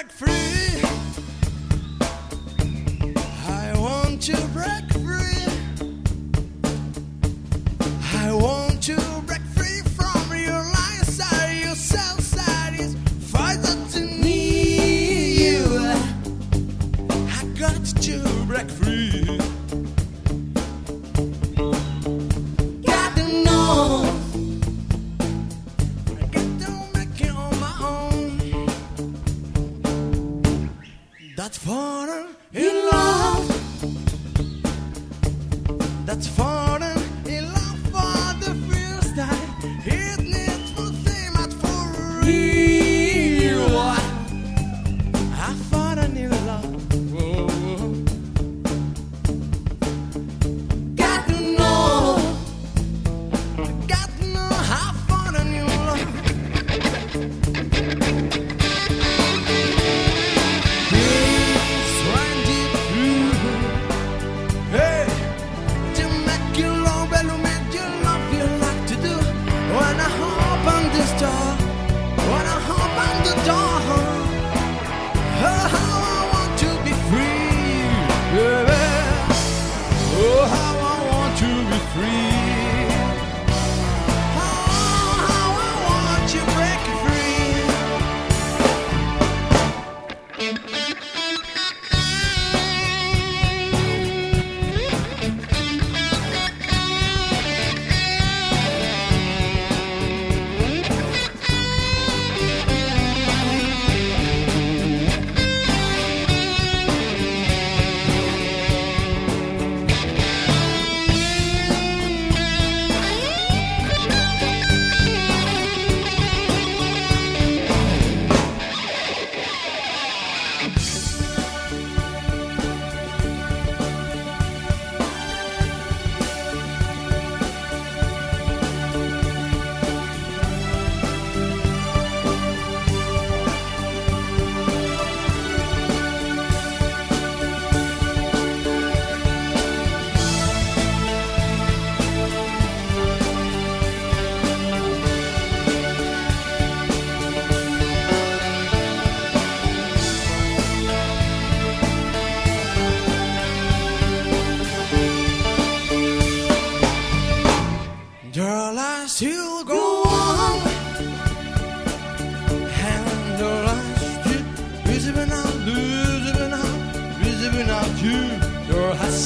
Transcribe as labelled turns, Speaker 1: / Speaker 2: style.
Speaker 1: break free. I want to break That's falling in love. That's falling.